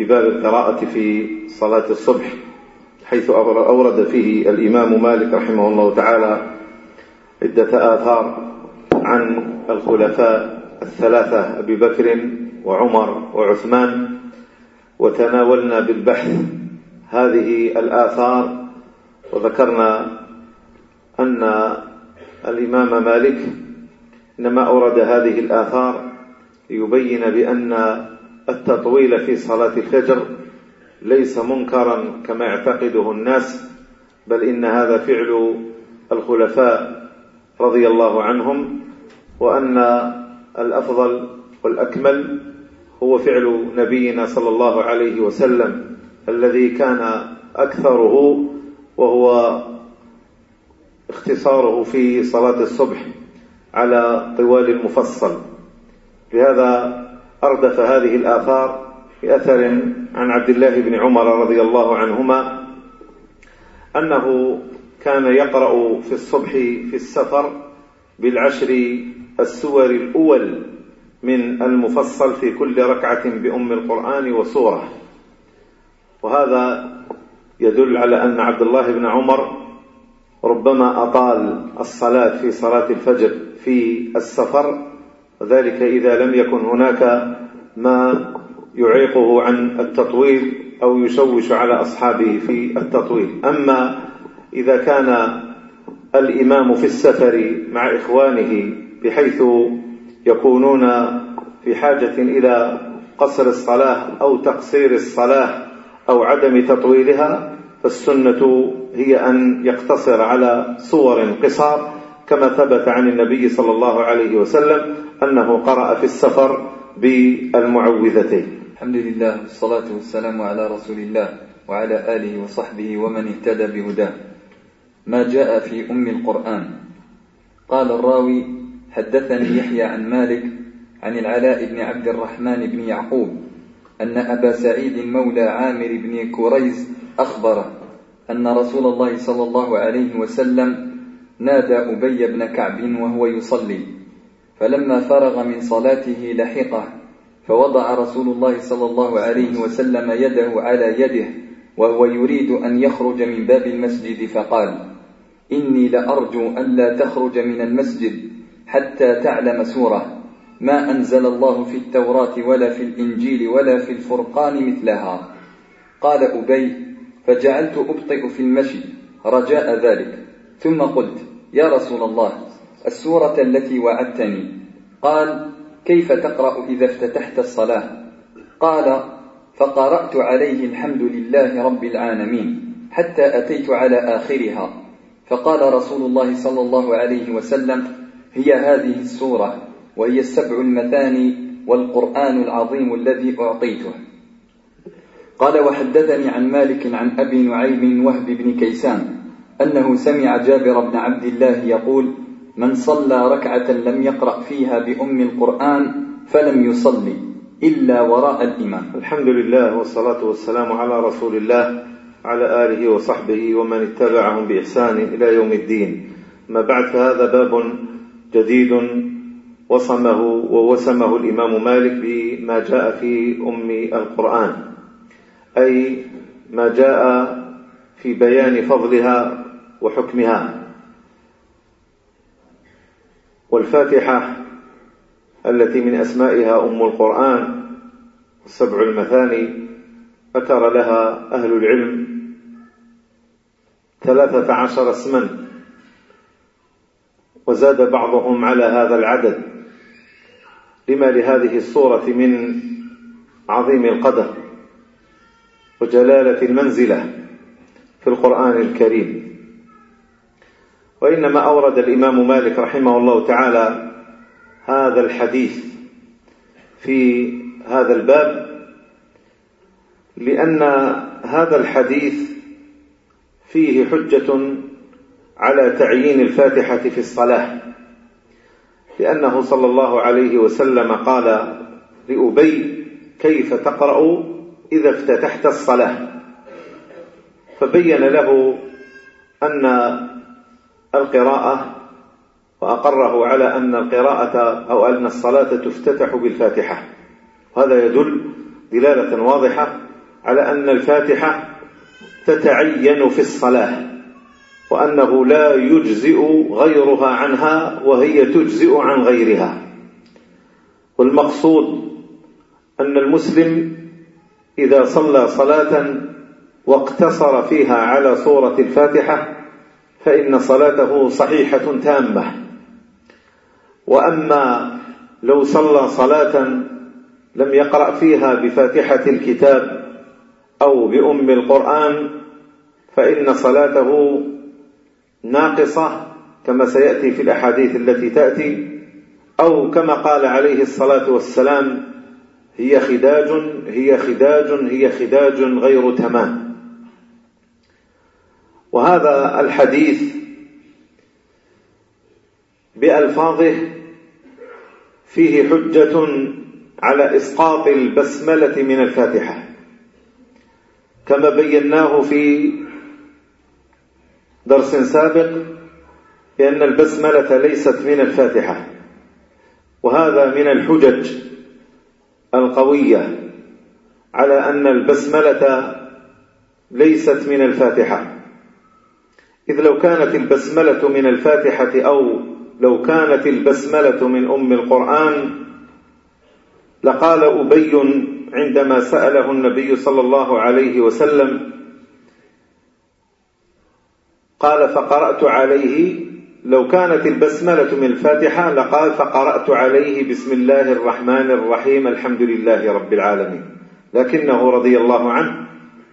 في باب القراءة في صلاة الصبح حيث أورد فيه الإمام مالك رحمه الله تعالى عدة آثار عن الخلفاء الثلاثة أبي بكر وعمر وعثمان وتناولنا بالبحث هذه الآثار وذكرنا أن الإمام مالك إنما أورد هذه الآثار ليبين بأن التطويل في صلاة الفجر ليس منكرا كما يعتقده الناس بل إن هذا فعل الخلفاء رضي الله عنهم وأن الأفضل والأكمل هو فعل نبينا صلى الله عليه وسلم الذي كان أكثره وهو اختصاره في صلاة الصبح على طوال المفصل. لهذا أردف هذه الآثار بأثر عن عبد الله بن عمر رضي الله عنهما أنه كان يقرأ في الصبح في السفر بالعشر السور الأول من المفصل في كل ركعة بأم القرآن وسورة. وهذا يدل على أن عبد الله بن عمر ربما أطال الصلاة في صلاة الفجر في السفر وذلك إذا لم يكن هناك ما يعيقه عن التطويل أو يشوش على أصحابه في التطويل. أما إذا كان الإمام في السفر مع إخوانه بحيث يكونون في حاجة إلى قصر الصلاة أو تقصير الصلاة أو عدم تطويلها فالسنة هي أن يقتصر على صور قصار كما ثبت عن النبي صلى الله عليه وسلم أنه قرأ في السفر بالمعوذتين. الحمد لله والصلاة والسلام على رسول الله وعلى آله وصحبه ومن اهتدى بهداه. ما جاء في أم القرآن. قال الراوي حدثني يحيى عن مالك عن العلاء بن عبد الرحمن بن يعقوب أن أبا سعيد مولى عامر بن كريز أخبره أن رسول الله صلى الله عليه وسلم نادى أبي بن كعب وهو يصلي فلما فرغ من صلاته لحقه فوضع رسول الله صلى الله عليه وسلم يده على يده وهو يريد أن يخرج من باب المسجد فقال إني لأرجو ألا تخرج من المسجد حتى تعلم سورة ما أنزل الله في التوراة ولا في الإنجيل ولا في الفرقان مثلها. قال أبي فجعلت أبطئ في المشي رجاء ذلك ثم قلت يا رسول الله السورة التي وعدتني. قال كيف تقرأ إذا افتتحت الصلاة؟ قال فقرأت عليه الحمد لله رب العالمين حتى أتيت على آخرها. فقال رسول الله صلى الله عليه وسلم هي هذه السورة وهي السبع المثاني والقرآن العظيم الذي أعطيته. قال وحدثني عن مالك عن أبي نعيم وهب بن كيسان. أنه سمع جابر بن عبد الله يقول من صلى ركعة لم يقرأ فيها بأم القرآن فلم يصلي إلا وراء الإمام. الحمد لله والصلاة والسلام على رسول الله على آله وصحبه ومن اتبعهم بإحسان إلى يوم الدين. ما بعد فهذا باب جديد وصمه ووسمه الإمام مالك بما جاء في أم القرآن أي ما جاء في بيان فضلها وحكمها. والفاتحة التي من أسمائها أم القرآن السبع المثاني ذكر لها أهل العلم ثلاثة عشر اسما. وزاد بعضهم على هذا العدد. لما لهذه الصورة من عظيم القدر وجلالة المنزلة في القرآن الكريم. وإنما أورد الإمام مالك رحمه الله تعالى هذا الحديث في هذا الباب لأن هذا الحديث فيه حجة على تعيين الفاتحة في الصلاة لأنه صلى الله عليه وسلم قال لأبي كيف تقرأ إذا افتتحت الصلاة؟ فبين له أن القراءة وأقره على أن القراءة أو أن الصلاة تفتتح بالفاتحة. هذا يدل دلالة واضحة على أن الفاتحة تتعين في الصلاة وأنه لا يجزئ غيرها عنها وهي تجزئ عن غيرها. والمقصود أن المسلم إذا صلى صلاة واقتصر فيها على صورة الفاتحة فإن صلاته صحيحة تامة. وأما لو صلى صلاة لم يقرأ فيها بفاتحة الكتاب أو بأم القرآن فإن صلاته ناقصة كما سيأتي في الأحاديث التي تأتي أو كما قال عليه الصلاة والسلام هي خداج هي خداج هي خداج غير تمام. وهذا الحديث بألفاظه فيه حجة على إسقاط البسملة من الفاتحة كما بيناه في درس سابق بأن البسملة ليست من الفاتحة وهذا من الحجج القوية على أن البسملة ليست من الفاتحة. إذ لو كانت البسملة من الفاتحة أو لو كانت البسملة من أم القرآن لقال أبي عندما سأله النبي صلى الله عليه وسلم قال فقرأت عليه لو كانت البسملة من الفاتحة لقال فقرأت عليه بسم الله الرحمن الرحيم الحمد لله رب العالمين. لكنه رضي الله عنه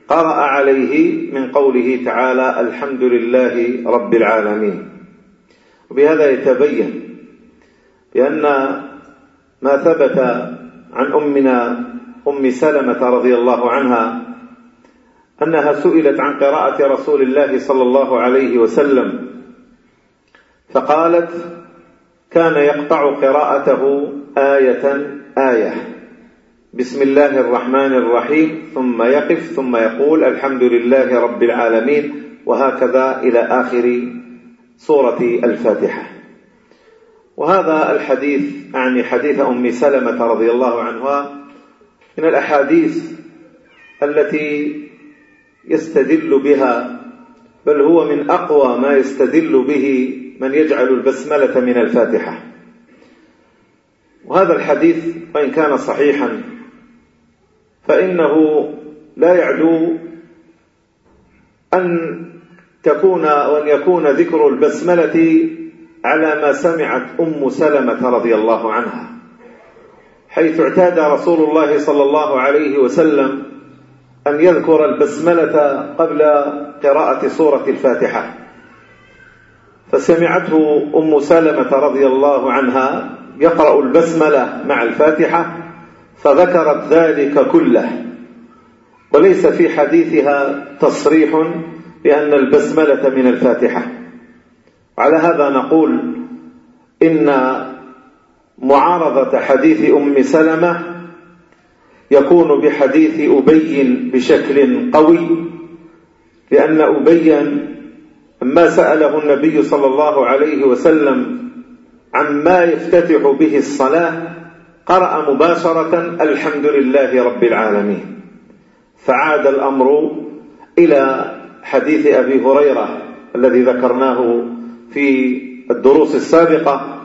قرأ عليه من قوله تعالى الحمد لله رب العالمين. وبهذا يتبين بأن ما ثبت عن أمنا أم سلمة رضي الله عنها أنها سئلت عن قراءة رسول الله صلى الله عليه وسلم فقالت كان يقطع قراءته آية آية. بسم الله الرحمن الرحيم. ثم يقف ثم يقول الحمد لله رب العالمين وهكذا إلى آخر سورة الفاتحة. وهذا الحديث يعني حديث أم سلمة رضي الله عنها من الأحاديث التي يستدل بها بل هو من أقوى ما يستدل به من يجعل البسملة من الفاتحة. وهذا الحديث وإن كان صحيحا فإنه لا يعدو أن تكون وأن يكون ذكر البسملة على ما سمعت أم سلمة رضي الله عنها حيث اعتاد رسول الله صلى الله عليه وسلم أن يذكر البسملة قبل قراءة سورة الفاتحة. فسمعته أم سلمة رضي الله عنها يقرأ البسملة مع الفاتحة فذكرت ذلك كله. وليس في حديثها تصريح بأن البسملة من الفاتحة. على هذا نقول إن معارضة حديث أم سلمة يكون بحديث أبي بشكل قوي لأن أبيا ما سأله النبي صلى الله عليه وسلم عما يفتتح به الصلاة قرأ مباشرة الحمد لله رب العالمين. فعاد الأمر إلى حديث أبي هريرة الذي ذكرناه في الدروس السابقة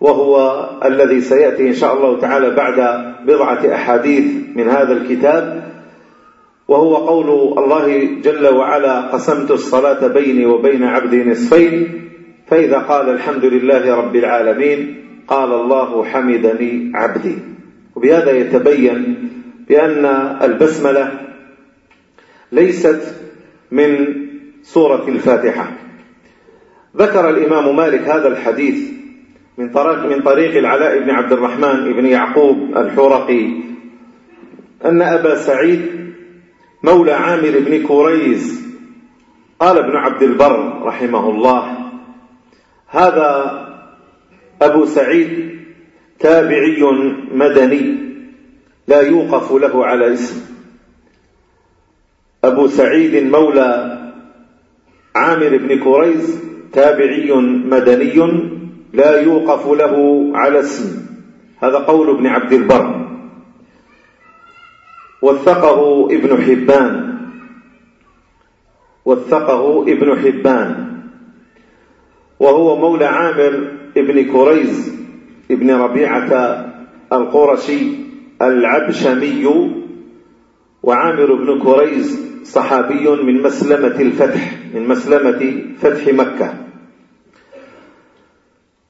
وهو الذي سيأتي إن شاء الله تعالى بعد بضعة أحاديث من هذا الكتاب وهو قول الله جل وعلا قسمت الصلاة بيني وبين عبدي نصفين فإذا قال الحمد لله رب العالمين قال الله حمدني عبدي. وبهذا يتبين بأن البسملة ليست من سورة الفاتحة. ذكر الإمام مالك هذا الحديث من طريق من طريق العلاء بن عبد الرحمن بن يعقوب الحرقي أن أبا سعيد مولى عامر بن كوريز قال ابن عبد البر رحمه الله هذا أبو سعيد تابعي مدني لا يوقف له على اسم. أبو سعيد مولى عامر بن كريز تابعي مدني لا يوقف له على اسم. هذا قول ابن عبد البر. وثقه ابن حبان. وثقه ابن حبان. وهو مولى عامر ابن كريز ابن ربيعة القرشي العبشمي وعامر بن كريز صحابي من مسلمة الفتح من مسلمة فتح مكة.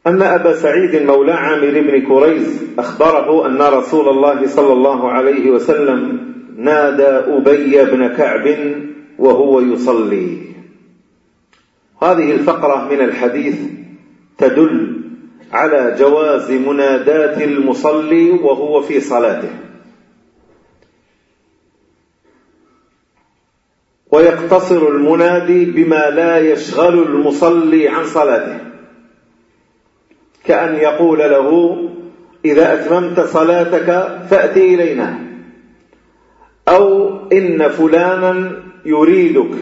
أن أبا سعيد مولى عامر بن كريز أخبره أن رسول الله صلى الله عليه وسلم نادى أبي بن كعب وهو يصلي. هذه الفقرة من الحديث تدل على جواز مناداة المصلي وهو في صلاته. ويقتصر المنادي بما لا يشغل المصلي عن صلاته. كأن يقول له إذا أتممت صلاتك فأتي إلينا. أو إن فلانا يريدك.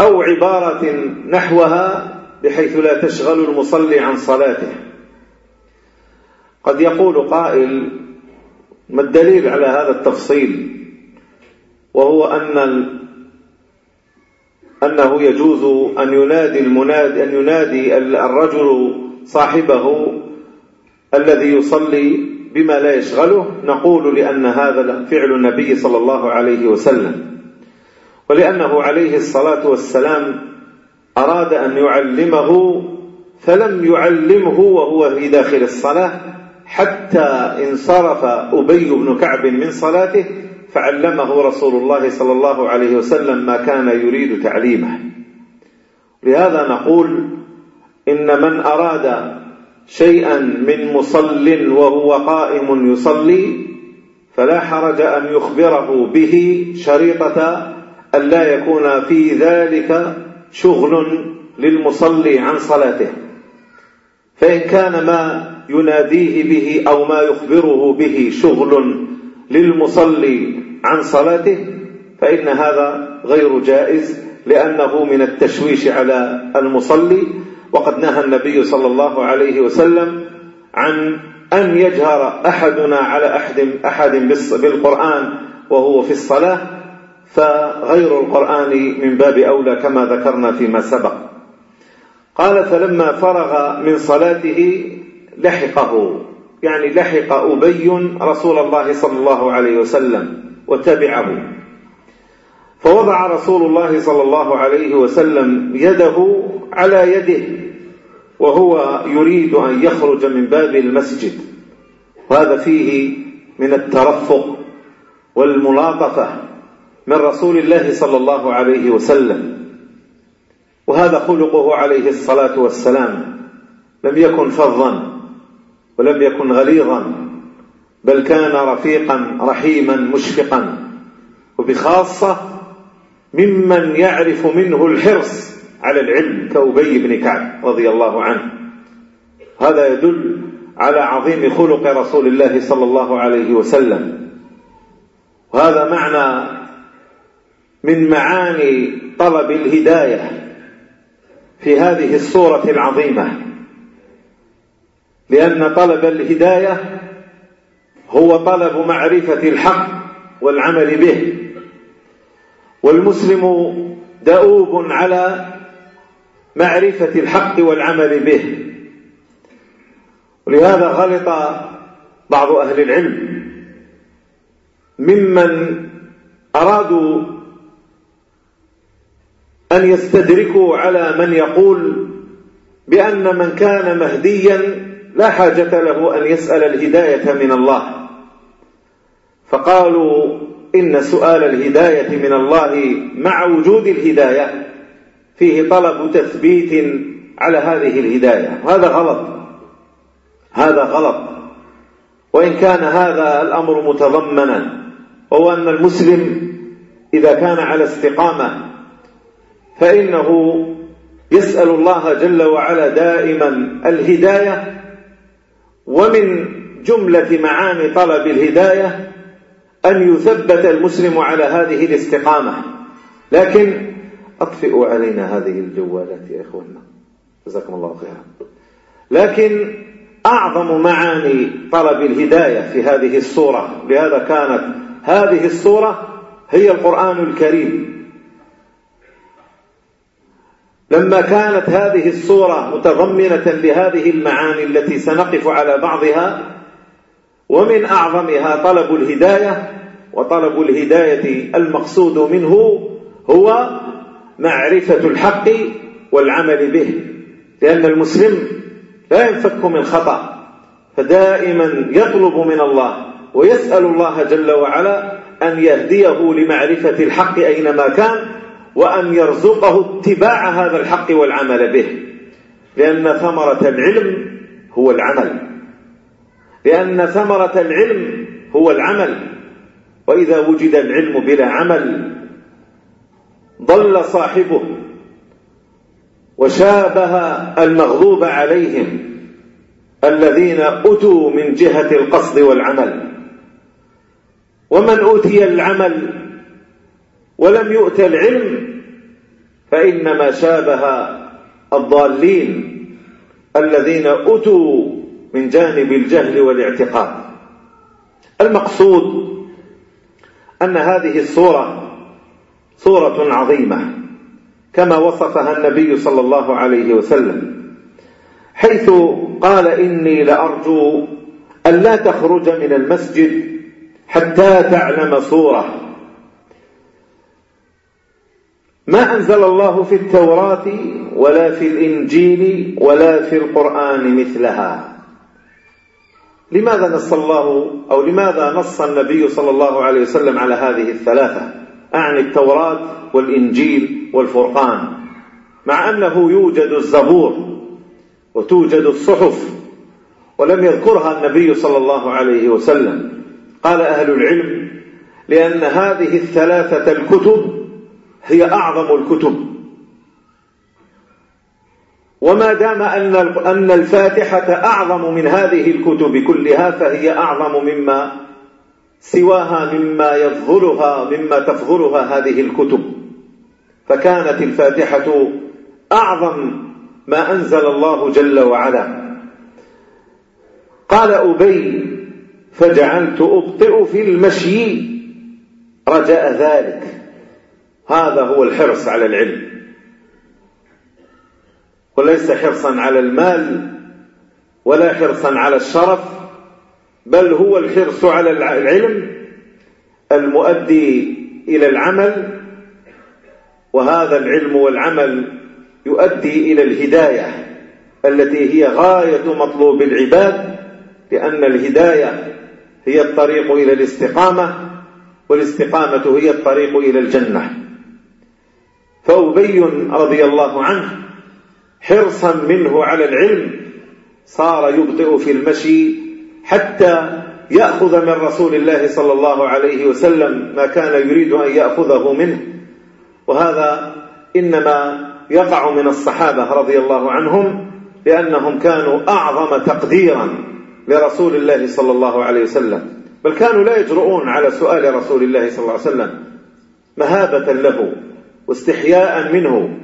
أو عبارة نحوها بحيث لا تشغل المصلي عن صلاته. قد يقول قائل ما الدليل على هذا التفصيل؟ وهو أن أنه يجوز أن ينادي المنادي أن ينادي الرجل صاحبه الذي يصلي بما لا يشغله. نقول لأن هذا فعل النبي صلى الله عليه وسلم. ولأنه عليه الصلاة والسلام أراد أن يعلمه فلم يعلمه وهو في داخل الصلاة حتى انصرف أبي بن كعب من صلاته فعلمه رسول الله صلى الله عليه وسلم ما كان يريد تعليمه. لهذا نقول إن من أراد شيئا من مصل وهو قائم يصلي فلا حرج أن يخبره به شريطة أن لا يكون في ذلك شغل للمصلي عن صلاته. فإن كان ما يناديه به أو ما يخبره به شغل للمصلي عن صلاته فإن هذا غير جائز لأنه من التشويش على المصلي. وقد نهى النبي صلى الله عليه وسلم عن أن يجهر أحدنا على أحد أحد بالقرآن وهو في الصلاة فغير القرآن من باب أولى كما ذكرنا فيما سبق. قال فلما فرغ من صلاته لحقه. يعني لحق أبي رسول الله صلى الله عليه وسلم وتبعه. فوضع رسول الله صلى الله عليه وسلم يده على يده وهو يريد أن يخرج من باب المسجد. وهذا فيه من الترفق والملاطفة. من رسول الله صلى الله عليه وسلم. وهذا خلقه عليه الصلاة والسلام. لم يكن فظا ولم يكن غليظا بل كان رفيقا رحيما مشفقا. وبخاصة ممن يعرف منه الحرص على العلم كأبي بن كعب رضي الله عنه. هذا يدل على عظيم خلق رسول الله صلى الله عليه وسلم. وهذا معنى من معاني طلب الهداية في هذه الصورة العظيمة. لأن طلب الهداية هو طلب معرفة الحق والعمل به. والمسلم دؤوب على معرفة الحق والعمل به. ولهذا غلط بعض أهل العلم. ممن أرادوا أن يستدركوا على من يقول بأن من كان مهديا لا حاجة له أن يسأل الهداية من الله. فقالوا إن سؤال الهداية من الله مع وجود الهداية فيه طلب تثبيت على هذه الهداية. وهذا غلط. هذا غلط. وإن كان هذا الأمر متضمنا وهو أن المسلم إذا كان على استقامة فإنه يسأل الله جل وعلا دائما الهداية ومن جملة معاني طلب الهداية أن يثبت المسلم على هذه الاستقامة. لكن أطفئوا علينا هذه الجوالات يا إخواننا. جزاكم الله خيرا. لكن أعظم معاني طلب الهداية في هذه الصورة لهذا كانت هذه الصورة هي القرآن الكريم. لما كانت هذه الصورة متضمنة لهذه المعاني التي سنقف على بعضها ومن أعظمها طلب الهداية وطلب الهداية المقصود منه هو معرفة الحق والعمل به. لأن المسلم لا ينفك من خطأ فدائما يطلب من الله ويسأل الله جل وعلا أن يهديه لمعرفة الحق أينما كان وأن يرزقه اتباع هذا الحق والعمل به. لأن ثمرة العلم هو العمل. لأن ثمرة العلم هو العمل. وإذا وجد العلم بلا عمل ضل صاحبه وشابه المغضوب عليهم الذين أتوا من جهة القصد والعمل. ومن أوتي العمل ولم يؤت العلم فإنما شابه الضالين الذين أتوا من جانب الجهل والاعتقاد. المقصود أن هذه الصورة صورة عظيمة كما وصفها النبي صلى الله عليه وسلم حيث قال إني لأرجو أن لا تخرج من المسجد حتى تعلم صورة. ما أنزل الله في التوراة ولا في الإنجيل ولا في القرآن مثلها. لماذا نص الله أو لماذا نص النبي صلى الله عليه وسلم على هذه الثلاثة؟ أعني التوراة والإنجيل والفرقان. مع أنه يوجد الزبور وتوجد الصحف ولم يذكرها النبي صلى الله عليه وسلم. قال أهل العلم لأن هذه الثلاثة الكتب هي أعظم الكتب. وما دام أن أن الفاتحة أعظم من هذه الكتب كلها فهي أعظم مما سواها مما يفضلها مما تفضلها هذه الكتب. فكانت الفاتحة أعظم ما أنزل الله جل وعلا. قال أبي فجعلت أبطئ في المشي. رجاء ذلك. هذا هو الحرص على العلم. وليس حرصا على المال ولا حرصا على الشرف بل هو الحرص على العلم المؤدي إلى العمل وهذا العلم والعمل يؤدي إلى الهداية التي هي غاية مطلوب العباد لأن الهداية هي الطريق إلى الاستقامة والاستقامة هي الطريق إلى الجنة. فأبي رضي الله عنه حرصا منه على العلم صار يبطئ في المشي حتى يأخذ من رسول الله صلى الله عليه وسلم ما كان يريد أن يأخذه منه. وهذا إنما يقع من الصحابة رضي الله عنهم لأنهم كانوا أعظم تقديرا لرسول الله صلى الله عليه وسلم. بل كانوا لا يجرؤون على سؤال رسول الله صلى الله عليه وسلم مهابة له. واستحياء منه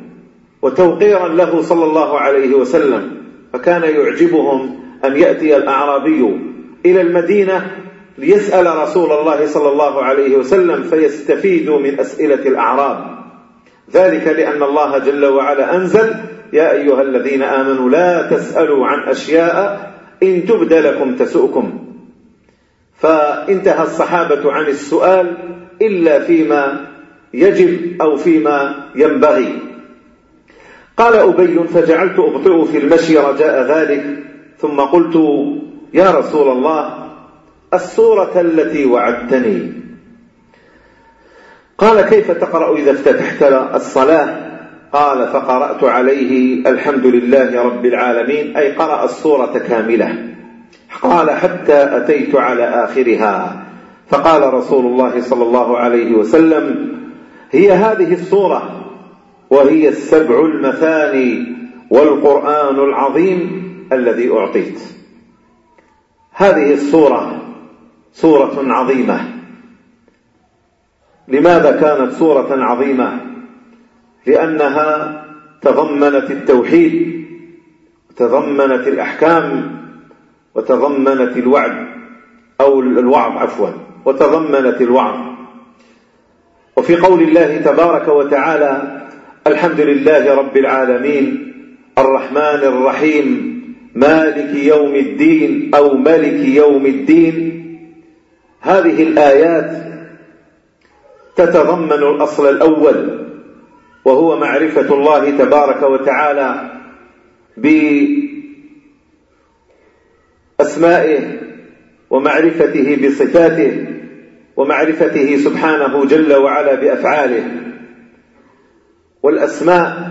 وتوقيرا له صلى الله عليه وسلم فكان يعجبهم أن يأتي الأعرابي إلى المدينة ليسأل رسول الله صلى الله عليه وسلم فيستفيد من أسئلة الأعراب. ذلك لأن الله جل وعلا أنزل يا أيها الذين آمنوا لا تسألوا عن أشياء إن تبد لكم تسؤكم. فانتهى الصحابة عن السؤال إلا فيما يجب أو فيما ينبغي. قال أبي فجعلت أبطئ في المشي رجاء ذلك ثم قلت يا رسول الله السورة التي وعدتني. قال كيف تقرأ إذا افتتحت الصلاة؟ قال فقرأت عليه الحمد لله رب العالمين أي قرأ السورة كاملة. قال حتى أتيت على آخرها. فقال رسول الله صلى الله عليه وسلم هي هذه الصورة وهي السبع المثاني والقرآن العظيم الذي أعطيت. هذه الصورة صورة عظيمة. لماذا كانت صورة عظيمة؟ لأنها تضمنت التوحيد تضمنت الأحكام وتضمنت الوعد أو الوعظ عفوا وتضمنت الوعظ. وفي قول الله تبارك وتعالى الحمد لله رب العالمين الرحمن الرحيم مالك يوم الدين أو ملك يوم الدين. هذه الآيات تتضمن الأصل الأول وهو معرفة الله تبارك وتعالى بأسمائه ومعرفته بصفاته. ومعرفته سبحانه جل وعلا بأفعاله والأسماء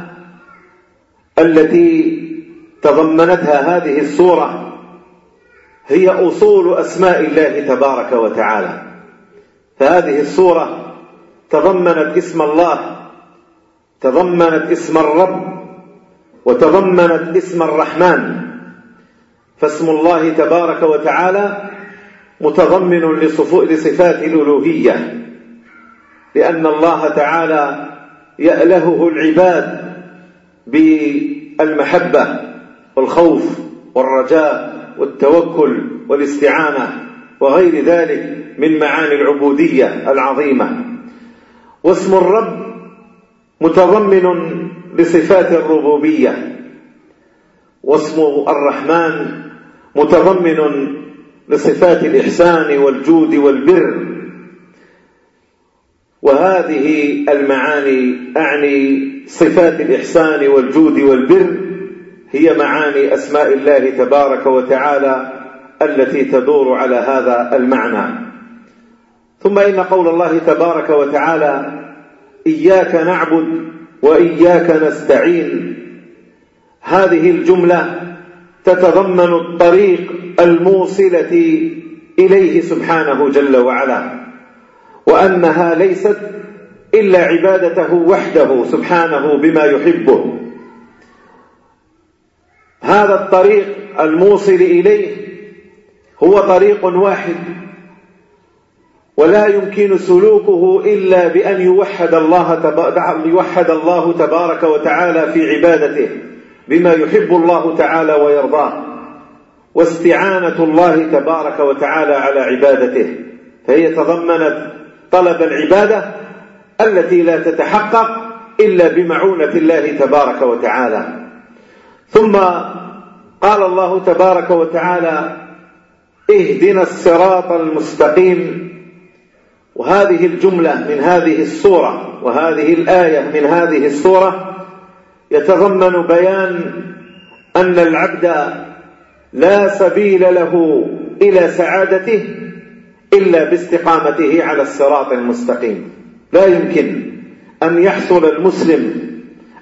التي تضمنتها هذه السورة هي أصول أسماء الله تبارك وتعالى. فهذه السورة تضمنت اسم الله تضمنت اسم الرب وتضمنت اسم الرحمن. فاسم الله تبارك وتعالى متضمن لصفات الألوهية لأن الله تعالى يألهه العباد بالمحبة والخوف والرجاء والتوكل والاستعانة وغير ذلك من معاني العبودية العظيمة. واسم الرب متضمن لصفات الربوبية. واسم الرحمن متضمن لصفات الإحسان والجود والبر. وهذه المعاني أعني صفات الإحسان والجود والبر. هي معاني أسماء الله تبارك وتعالى التي تدور على هذا المعنى. ثم إن قول الله تبارك وتعالى إياك نعبد وإياك نستعين. هذه الجملة تتضمن الطريق الموصلة إليه سبحانه جل وعلا وأنها ليست إلا عبادته وحده سبحانه بما يحبه. هذا الطريق الموصل إليه هو طريق واحد ولا يمكن سلوكه إلا بأن يوحد الله يوحد الله تبارك وتعالى في عبادته. بما يحب الله تعالى ويرضاه. واستعانة الله تبارك وتعالى على عبادته. فهي تضمنت طلب العبادة التي لا تتحقق إلا بمعونة الله تبارك وتعالى. ثم قال الله تبارك وتعالى اهدنا الصراط المستقيم وهذه الجملة من هذه السورة وهذه الآية من هذه السورة يتضمن بيان أن العبد لا سبيل له إلى سعادته إلا باستقامته على الصراط المستقيم. لا يمكن أن يحصل المسلم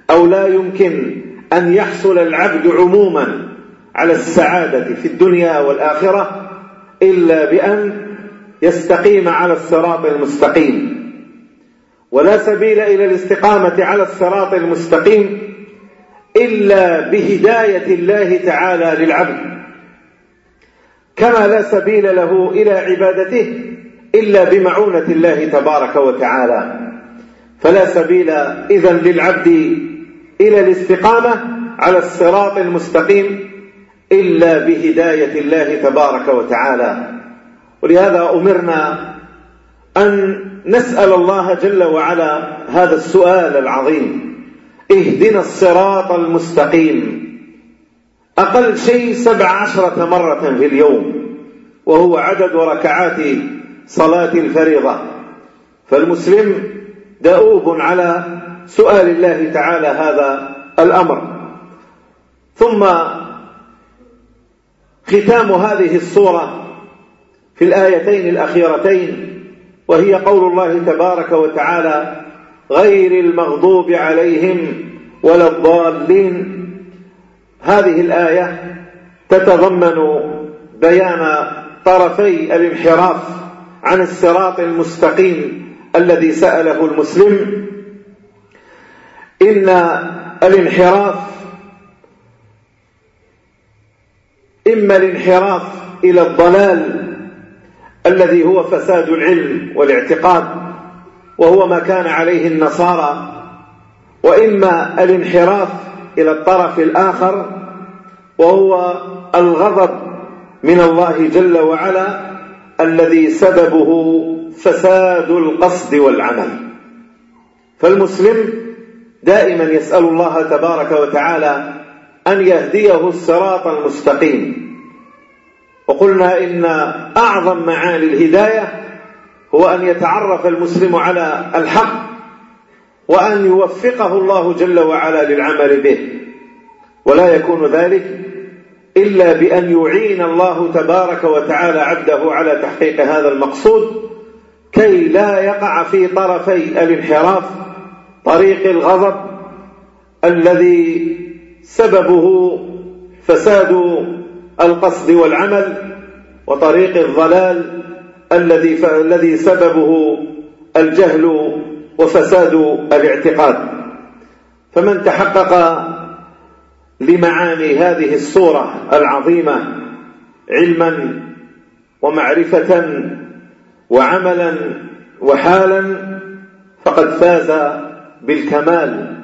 أو لا يمكن أن يحصل العبد عموما على السعادة في الدنيا والآخرة إلا بأن يستقيم على الصراط المستقيم. ولا سبيل إلى الاستقامة على الصراط المستقيم إلا بهداية الله تعالى للعبد. كما لا سبيل له إلى عبادته إلا بمعونة الله تبارك وتعالى. فلا سبيل إذا للعبد إلى الاستقامة على الصراط المستقيم إلا بهداية الله تبارك وتعالى. ولهذا أمرنا أن نسأل الله جل وعلا هذا السؤال العظيم. اهدنا الصراط المستقيم. أقل شيء سبع عشرة مرة في اليوم وهو عدد ركعات صلاة الفريضة فالمسلم دؤوب على سؤال الله تعالى هذا الأمر. ثم ختام هذه الصورة في الآيتين الأخيرتين وهي قول الله تبارك وتعالى غير المغضوب عليهم ولا الضالين. هذه الآية تتضمن بيان طرفي الانحراف عن الصراط المستقيم الذي سأله المسلم. إن الانحراف إما الانحراف إلى الضلال الذي هو فساد العلم والاعتقاد وهو ما كان عليه النصارى وإما الانحراف إلى الطرف الآخر وهو الغضب من الله جل وعلا الذي سببه فساد القصد والعمل. فالمسلم دائما يسأل الله تبارك وتعالى أن يهديه الصراط المستقيم. وقلنا إن أعظم معاني الهداية هو أن يتعرف المسلم على الحق وأن يوفقه الله جل وعلا للعمل به. ولا يكون ذلك إلا بأن يعين الله تبارك وتعالى عبده على تحقيق هذا المقصود كي لا يقع في طرفي الانحراف طريق الغضب الذي سببه فساد القصد والعمل وطريق الضلال الذي الذي سببه الجهل وفساد الاعتقاد. فمن تحقق لمعاني هذه الصورة العظيمة علما ومعرفة وعملا وحالا فقد فاز بالكمال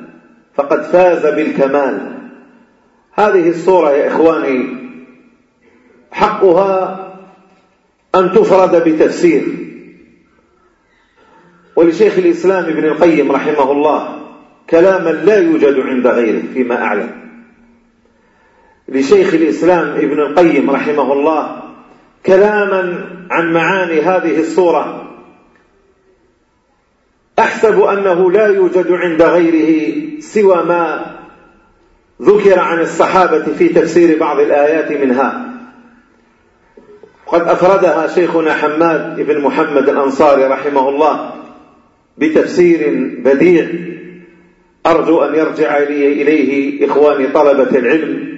فقد فاز بالكمال. هذه الصورة يا إخواني حقها أن تفرد بتفسير. ولشيخ الإسلام ابن القيم رحمه الله كلاما لا يوجد عند غيره فيما أعلم. لشيخ الإسلام ابن القيم رحمه الله كلاما عن معاني هذه الصورة أحسب أنه لا يوجد عند غيره سوى ما ذكر عن الصحابة في تفسير بعض الآيات منها. قد أفردها شيخنا حماد بن محمد الأنصاري رحمه الله بتفسير بديع. أرجو أن يرجع لي إليه إخواني طلبة العلم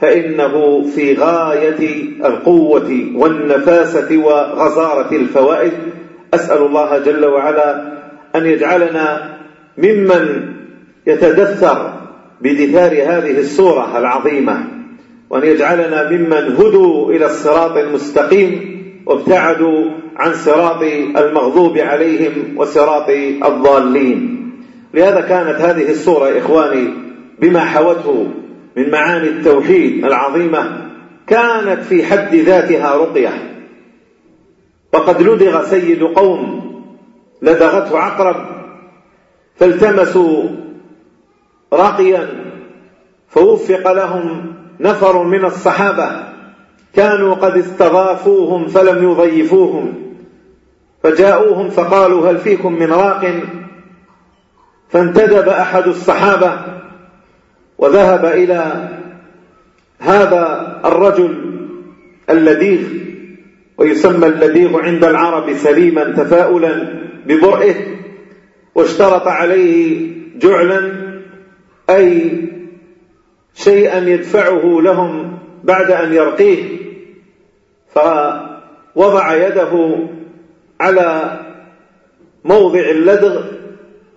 فإنه في غاية القوة والنفاسة وغزارة الفوائد. أسأل الله جل وعلا أن يجعلنا ممن يتدثر بدثار هذه السورة العظيمة. وأن يجعلنا ممن هدوا إلى الصراط المستقيم وابتعدوا عن صراط المغضوب عليهم وصراط الضالين. لهذا كانت هذه الصورة إخواني بما حوته من معاني التوحيد العظيمة كانت في حد ذاتها رقية. وقد لدغ سيد قوم لدغته عقرب فالتمسوا رقيا فوفق لهم نفر من الصحابة. كانوا قد استضافوهم فلم يضيفوهم. فجاءوهم فقالوا هل فيكم من راق؟ فانتدب أحد الصحابة وذهب إلى هذا الرجل اللديغ ويسمى اللديغ عند العرب سليما تفاؤلا ببرئه واشترط عليه جعلا أي شيئا يدفعه لهم بعد أن يرقيه فوضع يده على موضع اللدغ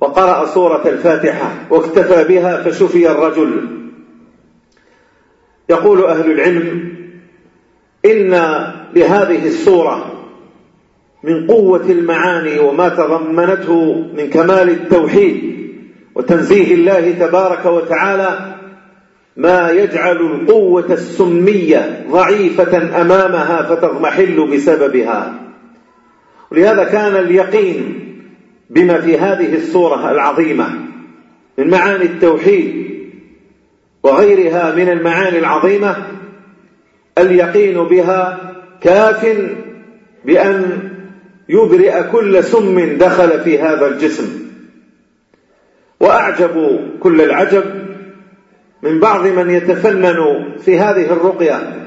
وقرأ سورة الفاتحة واكتفى بها فشفي الرجل. يقول أهل العلم إن لهذه السورة من قوة المعاني وما تضمنته من كمال التوحيد وتنزيه الله تبارك وتعالى ما يجعل القوة السمية ضعيفة أمامها فتضمحل بسببها. ولهذا كان اليقين بما في هذه السورة العظيمة من معاني التوحيد وغيرها من المعاني العظيمة اليقين بها كاف بأن يبرئ كل سم دخل في هذا الجسم. وأعجب كل العجب من بعض من يتفنن في هذه الرقية.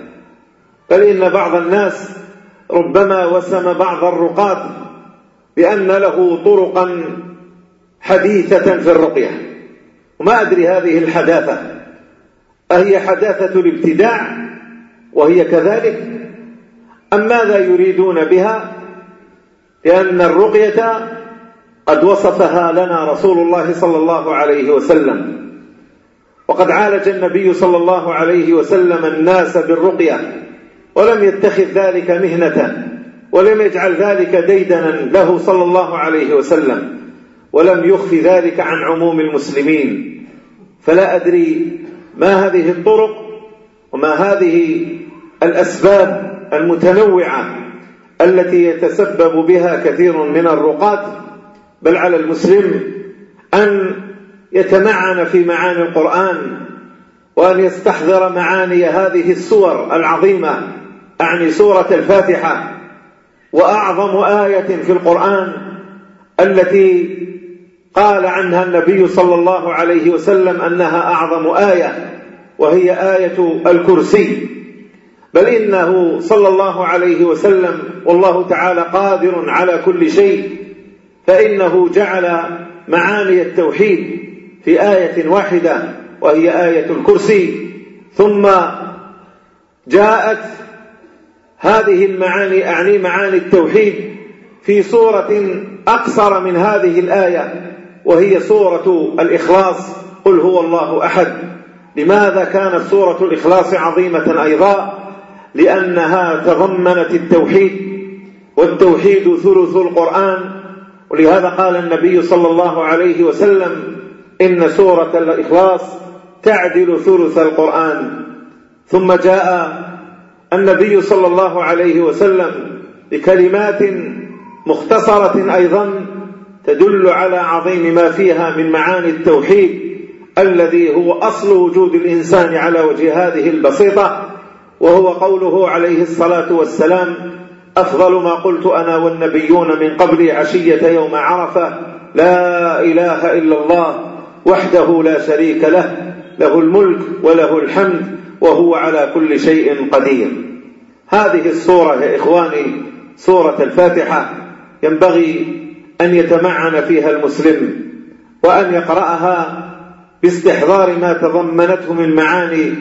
بل إن بعض الناس ربما وسم بعض الرقاة بأن له طرقا حديثة في الرقية. وما أدري هذه الحداثة. أهي حداثة الابتداع وهي كذلك؟ أم ماذا يريدون بها؟ لأن الرقية قد وصفها لنا رسول الله صلى الله عليه وسلم. وقد عالج النبي صلى الله عليه وسلم الناس بالرقية ولم يتخذ ذلك مهنة ولم يجعل ذلك ديدنا له صلى الله عليه وسلم ولم يخف ذلك عن عموم المسلمين. فلا أدري ما هذه الطرق وما هذه الأسباب المتنوعة التي يتسبب بها كثير من الرقاة بل على المسلم أن يتمعن في معاني القرآن وأن يستحضر معاني هذه السور العظيمة أعني سورة الفاتحة. وأعظم آية في القرآن التي قال عنها النبي صلى الله عليه وسلم أنها أعظم آية وهي آية الكرسي. بل إنه صلى الله عليه وسلم والله تعالى قادر على كل شيء فإنه جعل معاني التوحيد. في آية واحدة وهي آية الكرسي. ثم جاءت هذه المعاني أعني معاني التوحيد في سورة أقصر من هذه الآية وهي سورة الإخلاص. قل هو الله أحد. لماذا كانت سورة الإخلاص عظيمة أيضا؟ لأنها تضمنت التوحيد والتوحيد ثلث القرآن. ولهذا قال النبي صلى الله عليه وسلم إن سورة الإخلاص تعدل ثلث القرآن. ثم جاء النبي صلى الله عليه وسلم بكلمات مختصرة أيضا تدل على عظيم ما فيها من معاني التوحيد الذي هو أصل وجود الإنسان على وجه هذه البسيطة وهو قوله عليه الصلاة والسلام أفضل ما قلت أنا والنبيون من قبلي عشية يوم عرفة لا إله إلا الله وحده لا شريك له له الملك وله الحمد وهو على كل شيء قدير. هذه السورة يا إخواني سورة الفاتحة. ينبغي أن يتمعن فيها المسلم وأن يقرأها باستحضار ما تضمنته من معاني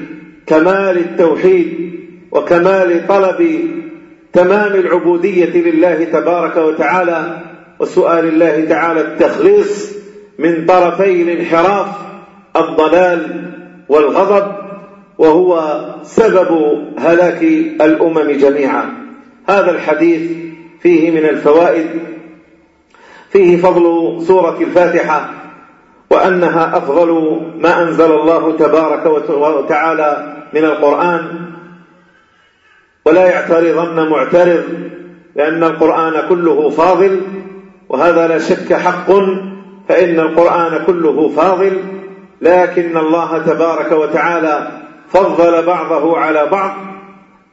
كمال التوحيد وكمال طلب تمام العبودية لله تبارك وتعالى وسؤال الله تعالى التخليص من طرفي الانحراف الضلال والغضب وهو سبب هلاك الأمم جميعا. هذا الحديث فيه من الفوائد فيه فضل سورة الفاتحة وأنها أفضل ما أنزل الله تبارك وتعالى من القرآن. ولا يعترضن معترض لأن القرآن كله فاضل وهذا لا شك حق فإن القرآن كله فاضل لكن الله تبارك وتعالى فضل بعضه على بعض.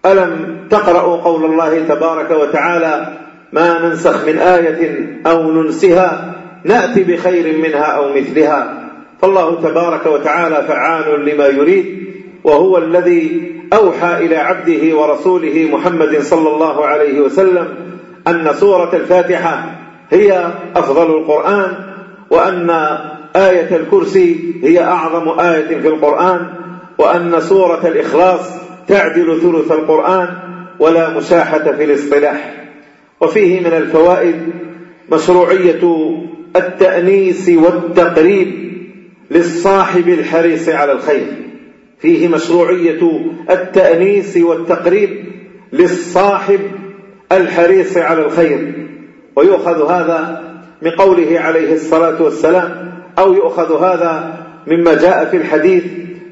ألم تقرأوا قول الله تبارك وتعالى ما ننسخ من آية أو ننسها نأتي بخير منها أو مثلها فالله تبارك وتعالى فعال لما يريد وهو الذي أوحى إلى عبده ورسوله محمد صلى الله عليه وسلم أن سورة الفاتحة هي أفضل القرآن وأن آية الكرسي هي أعظم آية في القرآن وأن سورة الإخلاص تعدل ثلث القرآن ولا مشاحة في الاصطلاح. وفيه من الفوائد مشروعية التأنيس والتقريب للصاحب الحريص على الخير. فيه مشروعية التأنيس والتقريب للصاحب الحريص على الخير. ويؤخذ هذا من قوله عليه الصلاة والسلام أو يؤخذ هذا مما جاء في الحديث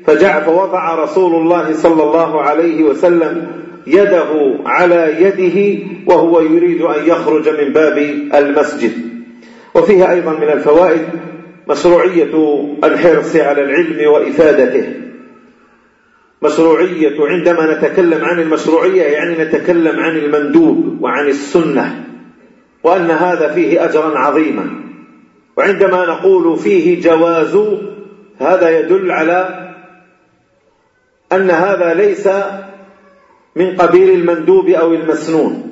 فجاء فوضع رسول الله صلى الله عليه وسلم يده على يده وهو يريد أن يخرج من باب المسجد. وفيها أيضا من الفوائد مشروعية الحرص على العلم وإفادته. مشروعية عندما نتكلم عن المشروعية يعني نتكلم عن المندوب وعن السنة. وأن هذا فيه أجرا عظيما. وعندما نقول فيه جواز هذا يدل على أن هذا ليس من قبيل المندوب أو المسنون.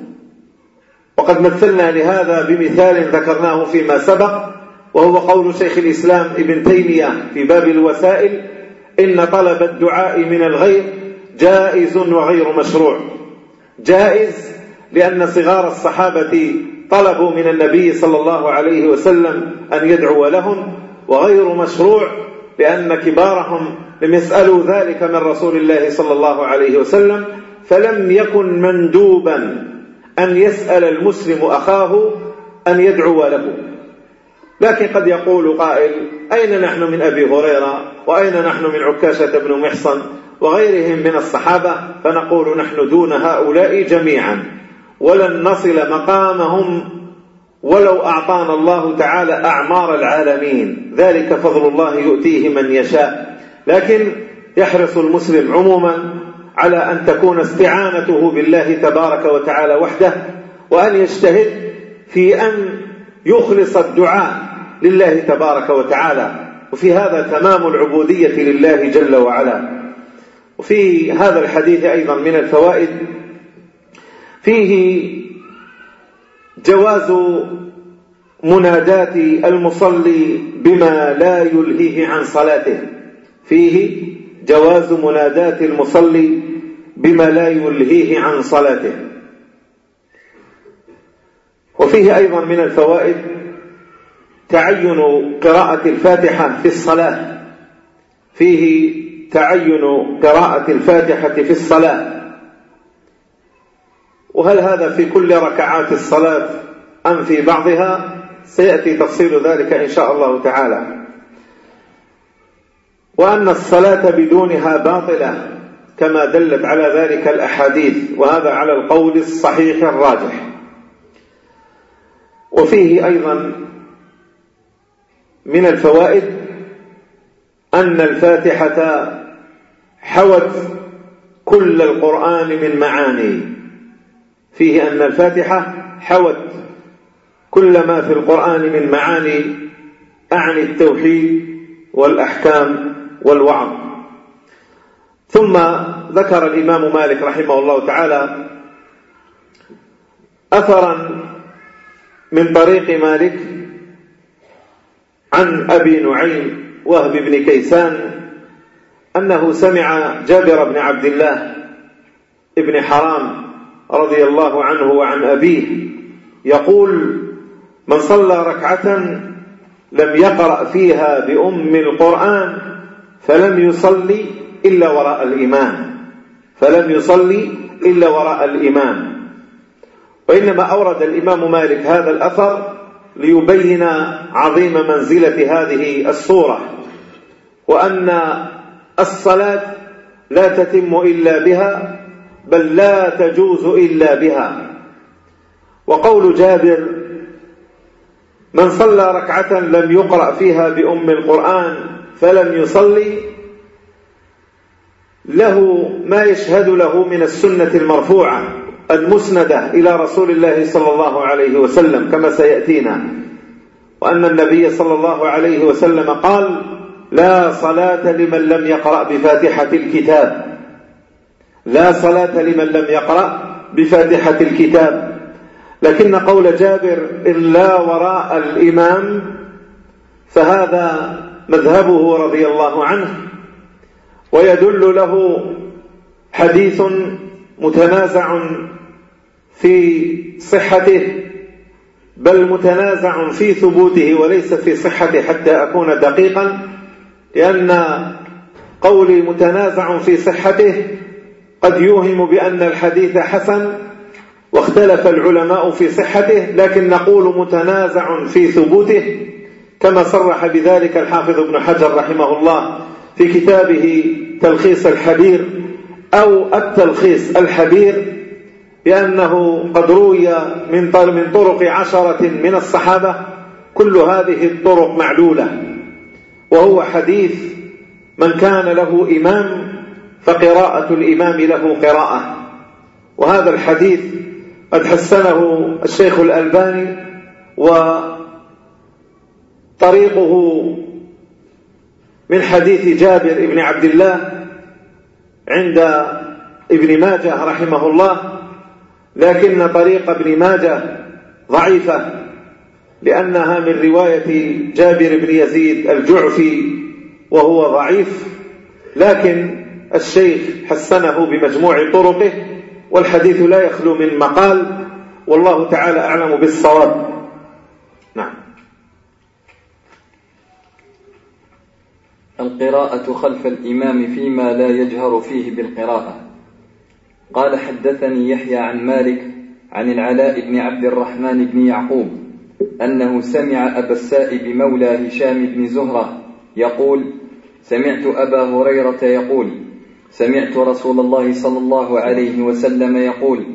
وقد مثلنا لهذا بمثال ذكرناه فيما سبق وهو قول شيخ الإسلام ابن تيمية في باب الوسائل إن طلب الدعاء من الغير جائز وغير مشروع. جائز لأن صغار الصحابة طلبوا من النبي صلى الله عليه وسلم أن يدعو لهم وغير مشروع لأن كبارهم لم يسألوا ذلك من رسول الله صلى الله عليه وسلم فلم يكن مندوبا أن يسأل المسلم أخاه أن يدعو له. لكن قد يقول قائل أين نحن من أبي هريرة؟ وأين نحن من عكاشة بن محصن؟ وغيرهم من الصحابة؟ فنقول نحن دون هؤلاء جميعا. ولن نصل مقامهم ولو أعطانا الله تعالى أعمار العالمين. ذلك فضل الله يؤتيه من يشاء. لكن يحرص المسلم عموما على أن تكون استعانته بالله تبارك وتعالى وحده وأن يجتهد في أن يخلص الدعاء لله تبارك وتعالى. وفي هذا تمام العبودية لله جل وعلا. وفي هذا الحديث أيضا من الفوائد فيه جواز منادات المصلي بما لا يلهيه عن صلاته. فيه جواز منادات المصلي بما لا يلهيه عن صلاته. وفيه أيضا من الفوائد تعين قراءة الفاتحة في الصلاة. فيه تعين قراءة الفاتحة في الصلاة. وهل هذا في كل ركعات الصلاة أم في بعضها؟ سيأتي تفصيل ذلك إن شاء الله تعالى. وأن الصلاة بدونها باطلة كما دلت على ذلك الأحاديث وهذا على القول الصحيح الراجح. وفيه أيضا من الفوائد أن الفاتحة حوت كل القرآن من معاني. فيه أن الفاتحة حوت. كل ما في القرآن من معاني أعني التوحيد والأحكام والوعظ. ثم ذكر الإمام مالك رحمه الله تعالى أثرا من طريق مالك عن أبي نعيم وهب بن كيسان أنه سمع جابر بن عبد الله ابن حرام رضي الله عنه وعن أبيه يقول من صلى ركعة لم يقرأ فيها بأم القرآن فلم يصلي إلا وراء الإمام فلم يصلي إلا وراء الإمام وإنما أورد الإمام مالك هذا الأثر ليبين عظيم منزلة هذه السورة وأن الصلاة لا تتم إلا بها بل لا تجوز إلا بها. وقول جابر من صلى ركعة لم يقرأ فيها بأم القرآن فلم يصلي له ما يشهد له من السنة المرفوعة المسندة إلى رسول الله صلى الله عليه وسلم كما سيأتينا وأن النبي صلى الله عليه وسلم قال لا صلاة لمن لم يقرأ بفاتحة الكتاب. لا صلاة لمن لم يقرأ بفاتحة الكتاب. لكن قول جابر إلا وراء الإمام فهذا مذهبه رضي الله عنه. ويدل له حديث متنازع في صحته بل متنازع في ثبوته وليس في صحته حتى أكون دقيقا لأن قولي متنازع في صحته قد يوهم بأن الحديث حسن واختلف العلماء في صحته لكن نقول متنازع في ثبوته كما صرح بذلك الحافظ ابن حجر رحمه الله في كتابه تلخيص الحبير أو التلخيص الحبير بأنه قد روي من من طرق عشرة من الصحابة كل هذه الطرق معلولة وهو حديث من كان له إمام فقراءة الإمام له قراءة. وهذا الحديث قد حسنه الشيخ الألباني وطريقه من حديث جابر بن عبد الله عند ابن ماجه رحمه الله لكن طريق ابن ماجه ضعيفة لأنها من رواية جابر بن يزيد الجعفي وهو ضعيف لكن الشيخ حسنه بمجموع طرقه والحديث لا يخلو من مقال والله تعالى أعلم بالصواب. نعم. القراءة خلف الإمام فيما لا يجهر فيه بالقراءة. قال حدثني يحيى عن مالك عن العلاء بن عبد الرحمن بن يعقوب أنه سمع أبا السائب مولى هشام بن زهرة يقول سمعت أبا هريرة يقول سمعت رسول الله صلى الله عليه وسلم يقول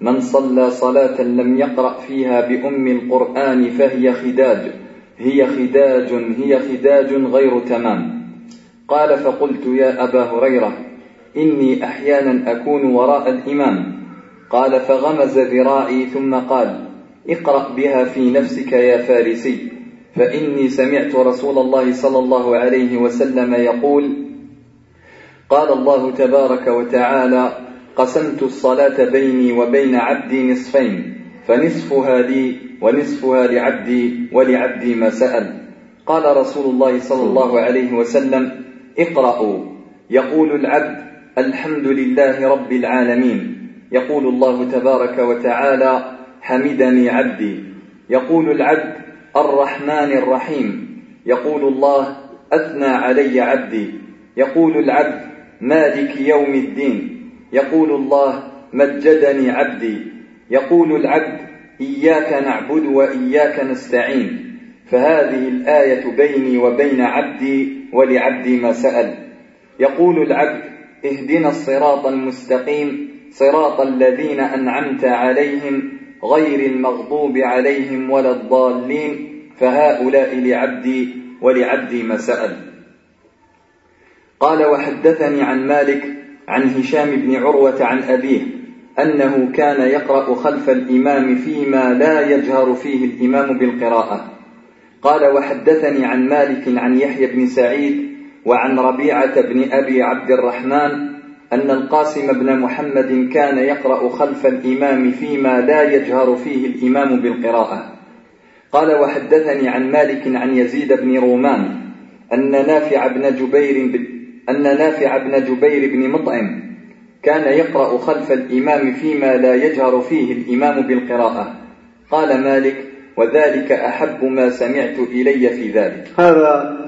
من صلى صلاة لم يقرأ فيها بأم القرآن فهي خداج هي خداج هي خداج غير تمام. قال فقلت يا أبا هريرة إني أحيانا أكون وراء الإمام. قال فغمز ذراعي ثم قال اقرأ بها في نفسك يا فارسي. فإني سمعت رسول الله صلى الله عليه وسلم يقول قال الله تبارك وتعالى قسمت الصلاة بيني وبين عبدي نصفين فنصفها لي ونصفها لعبدي ولعبدي ما سأل. قال رسول الله صلى الله عليه وسلم اقرأوا. يقول العبد الحمد لله رب العالمين. يقول الله تبارك وتعالى حمدني عبدي. يقول العبد الرحمن الرحيم. يقول الله أثنى علي عبدي. يقول العبد مالك يوم الدين. يقول الله مجدني عبدي. يقول العبد إياك نعبد وإياك نستعين. فهذه الآية بيني وبين عبدي ولعبدي ما سأل. يقول العبد اهدنا الصراط المستقيم صراط الذين أنعمت عليهم غير المغضوب عليهم ولا الضالين. فهؤلاء لعبدي ولعبدي ما سأل. قال وحدثني عن مالك عن هشام بن عروة عن أبيه أنه كان يقرأ خلف الإمام فيما لا يجهر فيه الإمام بالقراءة. قال وحدثني عن مالك عن يحيى بن سعيد وعن ربيعة بن أبي عبد الرحمن أن القاسم بن محمد كان يقرأ خلف الإمام فيما لا يجهر فيه الإمام بالقراءة. قال وحدثني عن مالك عن يزيد بن رومان أن نافع بن جبير أن نافع بن جبير بن مطعم كان يقرأ خلف الإمام فيما لا يجهر فيه الإمام بالقراءة. قال مالك وذلك أحب ما سمعت إلي في ذلك. هذا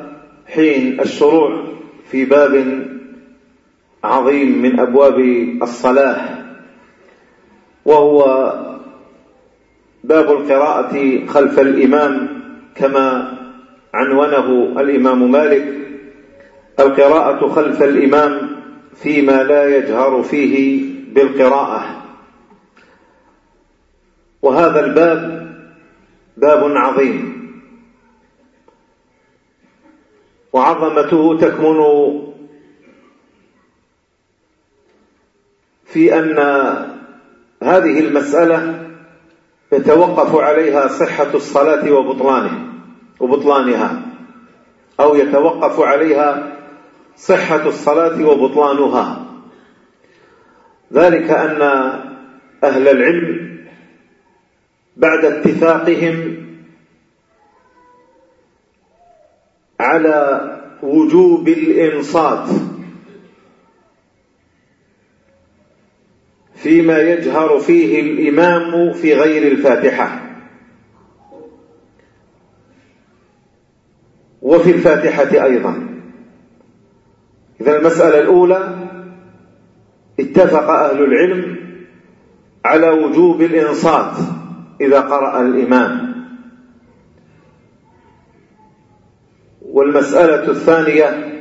حين الشروع في باب عظيم من أبواب الصلاة وهو باب القراءة خلف الإمام كما عنونه الإمام مالك. القراءة خلف الإمام فيما لا يجهر فيه بالقراءة. وهذا الباب باب عظيم. وعظمته تكمن في أن هذه المسألة يتوقف عليها صحة الصلاة وبطلانه وبطلانها أو يتوقف عليها صحة الصلاة وبطلانها. ذلك أن أهل العلم بعد اتفاقهم على وجوب الإنصات فيما يجهر فيه الإمام في غير الفاتحة. وفي الفاتحة أيضا. إذا المسألة الأولى اتفق أهل العلم على وجوب الإنصات إذا قرأ الإمام. والمسألة الثانية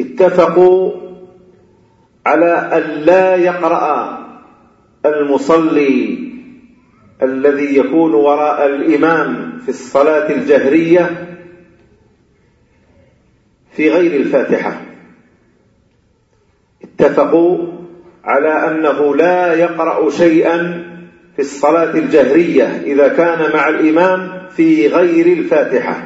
اتفقوا على أن لا يقرأ المصلي الذي يكون وراء الإمام في الصلاة الجهرية في غير الفاتحة. اتفقوا على أنه لا يقرأ شيئا في الصلاة الجهرية إذا كان مع الإمام في غير الفاتحة.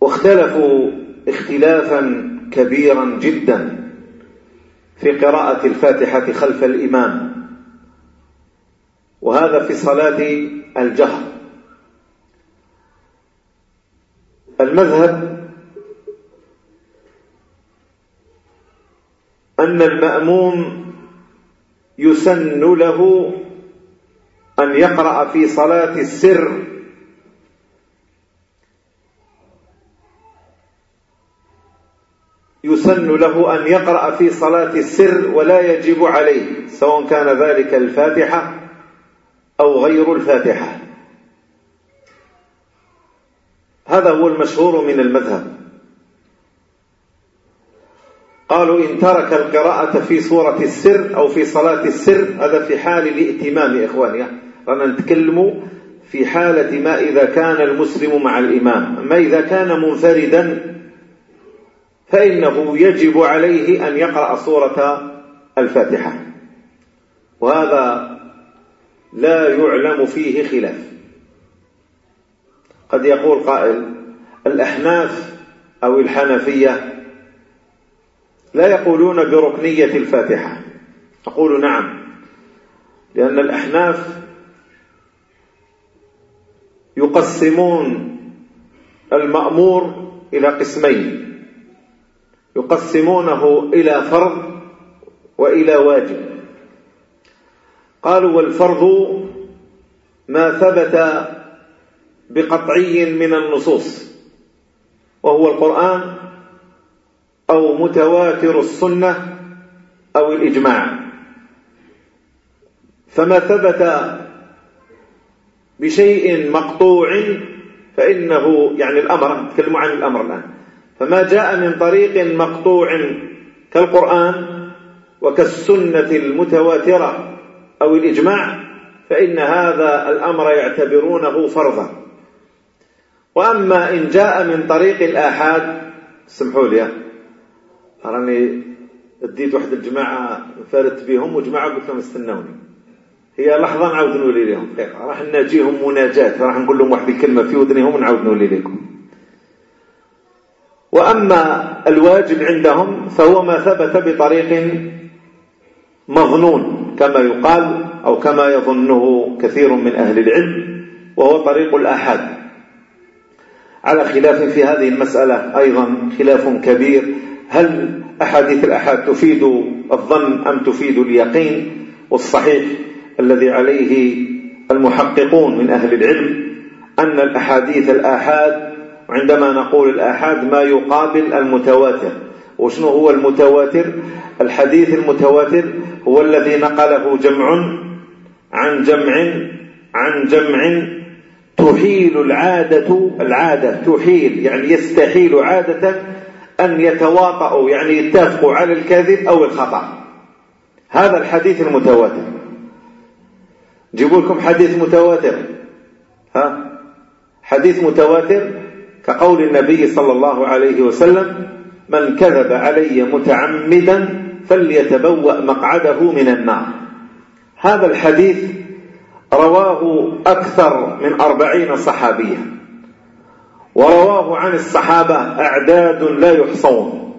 واختلفوا اختلافا كبيرا جدا في قراءة الفاتحة خلف الإمام وهذا في صلاة الجهر. المذهب أن المأموم يسن له أن يقرأ في صلاة السر. يسن له أن يقرأ في صلاة السر ولا يجب عليه سواء كان ذلك الفاتحة أو غير الفاتحة. هذا هو المشهور من المذهب. قالوا إن ترك القراءة في سورة السر أو في صلاة السر هذا في حال الائتمام إخواني. رانا نتكلم في حالة ما إذا كان المسلم مع الإمام. ما إذا كان منفردا فإنه يجب عليه أن يقرأ سورة الفاتحة. وهذا لا يعلم فيه خلاف. قد يقول قائل الأحناف أو الحنفية لا يقولون بركنية الفاتحة. أقول نعم لأن الأحناف يقسمون المأمور إلى قسمين يقسمونه إلى فرض وإلى واجب. قالوا والفرض ما ثبت بقطعي من النصوص وهو القرآن أو متواتر السنة أو الإجماع. فما ثبت بشيء مقطوع فإنه يعني الأمر نتكلم عن الأمر الآن. فما جاء من طريق مقطوع كالقرآن وكالسنة المتواترة أو الإجماع فإن هذا الأمر يعتبرونه فرضا وأما إن جاء من طريق الآحاد سمحوا لي. راني أديت واحد الجماعة فارت بهم وجماعة قلت لهم استنوني. هي لحظة نعاود نولي لهم. راح نناجيهم مناجاة راح نقول لهم واحد الكلمة في ودنهم ونعاود نولي لكم. وأما الواجب عندهم فهو ما ثبت بطريق مظنون كما يقال أو كما يظنه كثير من أهل العلم وهو طريق الآحاد. على خلاف في هذه المسألة أيضا خلاف كبير. هل أحاديث الأحاد تفيد الظن أم تفيد اليقين؟ والصحيح الذي عليه المحققون من أهل العلم أن الأحاديث الآحاد عندما نقول الآحاد ما يقابل المتواتر. وشنو هو المتواتر؟ الحديث المتواتر هو الذي نقله جمع عن جمع عن جمع تحيل العادة العادة تحيل يعني يستحيل عادة أن يتواطؤوا يعني يتفقوا على الكذب أو الخطأ. هذا الحديث المتواتر. جيبوا لكم حديث متواتر. ها؟ حديث متواتر كقول النبي صلى الله عليه وسلم من كذب علي متعمدا فليتبوأ مقعده من النار. هذا الحديث رواه أكثر من أربعين صحابيا ورواه عن الصحابة أعداد لا يحصون.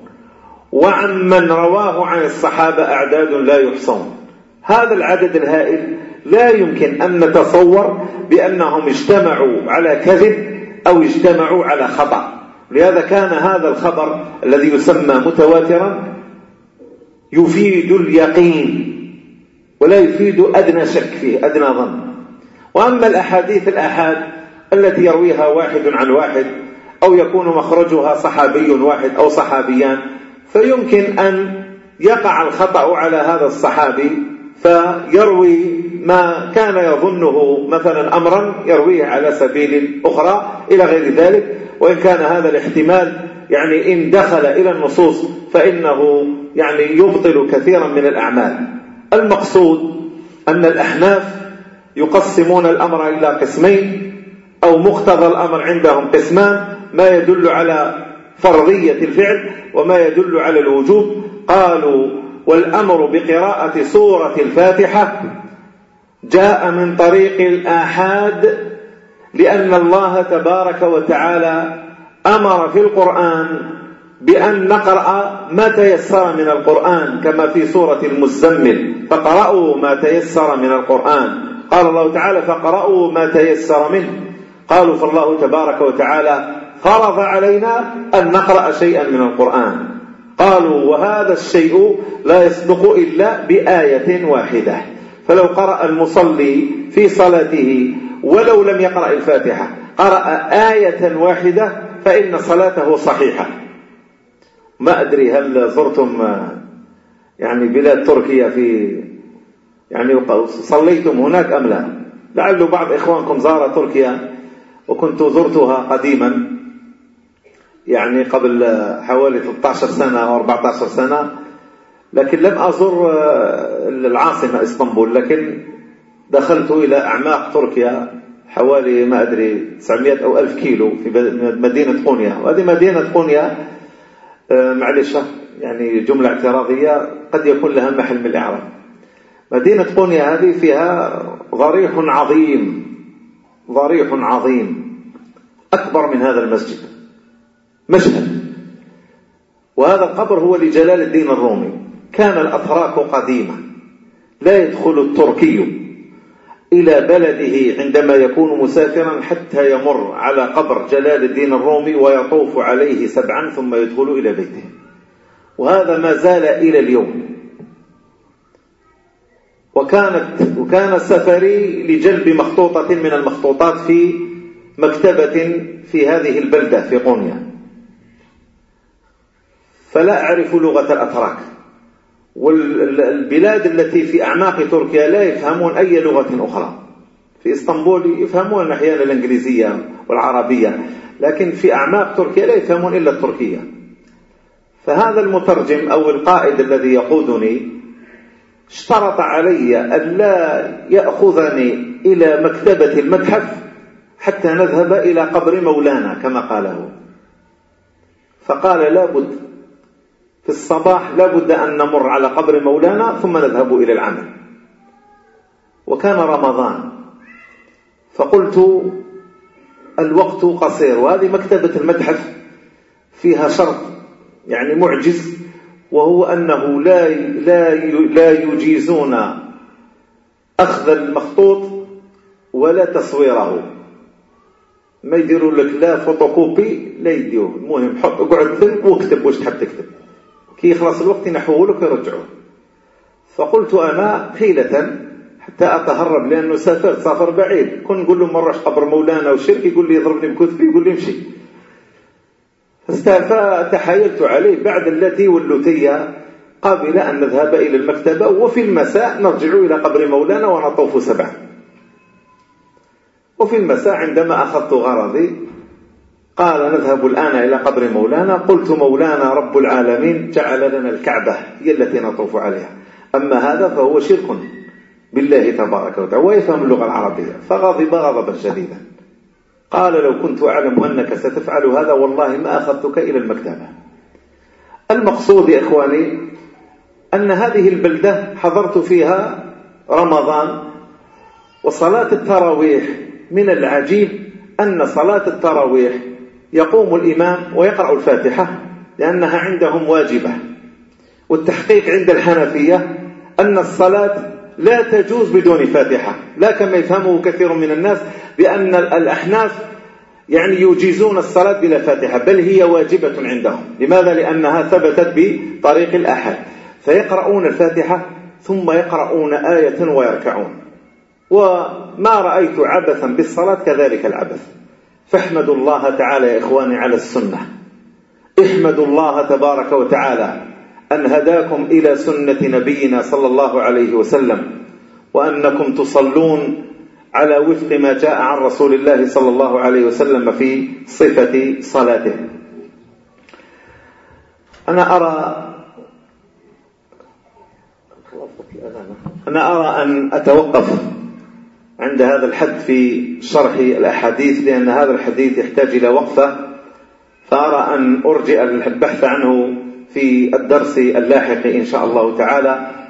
وعن من رواه عن الصحابة أعداد لا يحصون. هذا العدد الهائل لا يمكن أن نتصور بأنهم اجتمعوا على كذب أو اجتمعوا على خطأ. لهذا كان هذا الخبر الذي يسمى متواترا يفيد اليقين. ولا يفيد أدنى شك فيه أدنى ظن. وأما الأحاديث الأحاد التي يرويها واحد عن واحد أو يكون مخرجها صحابي واحد أو صحابيان فيمكن أن يقع الخطأ على هذا الصحابي فيروي ما كان يظنه مثلا أمرا يرويه على سبيل أخرى إلى غير ذلك. وإن كان هذا الاحتمال يعني إن دخل إلى النصوص فإنه يعني يبطل كثيرا من الأعمال. المقصود أن الأحناف يقسمون الأمر إلى قسمين أو مقتضى الأمر عندهم قسمان ما يدل على فرضية الفعل وما يدل على الوجوب. قالوا والأمر بقراءة سورة الفاتحة جاء من طريق الآحاد لأن الله تبارك وتعالى أمر في القرآن بأن نقرأ ما تيسر من القرآن كما في سورة المزمل. فقرأوا ما تيسر من القرآن. قال الله تعالى فقرأوا ما تيسر منه. قالوا فالله تبارك وتعالى فرض علينا أن نقرأ شيئا من القرآن. قالوا وهذا الشيء لا يصدق إلا بآية واحدة. فلو قرأ المصلي في صلاته ولو لم يقرأ الفاتحة قرأ آية واحدة فإن صلاته صحيحة. ما أدري هل زرتم يعني بلاد تركيا في يعني صليتم هناك أم لا؟ لعل بعض إخوانكم زار تركيا وكنت زرتها قديما يعني قبل حوالي 13 سنة أو 14 سنة لكن لم أزر العاصمة إسطنبول لكن دخلت إلى أعماق تركيا حوالي ما أدري 900 أو 1000 كيلو في مدينة قونيا وهذه مدينة قونيا معلش يعني جملة اعتراضية قد يكون لها محل من الإعراب. مدينة قونيا هذه فيها ضريح عظيم ضريح عظيم أكبر من هذا المسجد مشهد. وهذا القبر هو لجلال الدين الرومي. كان الأتراك قديما لا يدخل التركي. إلى بلده عندما يكون مسافرا حتى يمر على قبر جلال الدين الرومي ويطوف عليه سبعا ثم يدخل إلى بيته. وهذا ما زال إلى اليوم. وكانت وكان سفري لجلب مخطوطة من المخطوطات في مكتبة في هذه البلدة في قونيا فلا أعرف لغة الأتراك. والبلاد التي في أعماق تركيا لا يفهمون أي لغة أخرى. في إسطنبول يفهمون أحيانا الإنجليزية والعربية لكن في أعماق تركيا لا يفهمون إلا التركية. فهذا المترجم أو القائد الذي يقودني اشترط علي أن لا يأخذني إلى مكتبة المتحف حتى نذهب إلى قبر مولانا كما قاله. فقال لا بد في الصباح لا بد أن نمر على قبر مولانا ثم نذهب إلى العمل. وكان رمضان. فقلت الوقت قصير وهذه مكتبة المتحف فيها شرط يعني معجز وهو أنه لا لا لا يجيزون أخذ المخطوط ولا تصويره. ما يديروا لك لا فوتوكوبي لا يديوه المهم حط اقعد واكتب واش تحب تكتب. كي يخلص الوقت ينحوه لك ويرجعوه فقلت أنا حيلة حتى أتهرب لأنه سافرت سافر بعيد. كن نقول له مرة قبر مولانا وشرك يقول لي يضربني بكتفي يقول لي امشي. فتحايلت عليه بعد التي ولتي قبل أن نذهب إلى المكتبة وفي المساء نرجع إلى قبر مولانا ونطوف سبعا. وفي المساء عندما أخذت غرضي قال نذهب الآن إلى قبر مولانا. قلت مولانا رب العالمين جعل لنا الكعبة هي التي نطوف عليها. أما هذا فهو شرك بالله تبارك وتعالى ويفهم اللغة العربية. فغضب غضبا شديدا. قال لو كنت أعلم أنك ستفعل هذا والله ما أخذتك إلى المكتبة. المقصود يا إخواني أن هذه البلدة حضرت فيها رمضان وصلاة التراويح من العجيب أن صلاة التراويح يقوم الإمام ويقرأ الفاتحة لأنها عندهم واجبة. والتحقيق عند الحنفية أن الصلاة لا تجوز بدون فاتحة. لا كما يفهمه كثير من الناس بأن الأحناف يعني يجيزون الصلاة بلا فاتحة بل هي واجبة عندهم. لماذا؟ لأنها ثبتت بطريق الأحد. فيقرؤون الفاتحة ثم يقرؤون آية ويركعون. وما رأيت عبثا بالصلاة كذلك العبث. فاحمدوا الله تعالى يا إخواني على السنة. احمدوا الله تبارك وتعالى أن هداكم إلى سنة نبينا صلى الله عليه وسلم وأنكم تصلون على وفق ما جاء عن رسول الله صلى الله عليه وسلم في صفة صلاته. أنا أرى أنا أرى أن أتوقف عند هذا الحد في شرح الأحاديث لأن هذا الحديث يحتاج إلى وقفة. فأرى أن أرجئ البحث عنه في الدرس اللاحق إن شاء الله تعالى.